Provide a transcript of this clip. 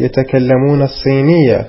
يتكلمون الصينية.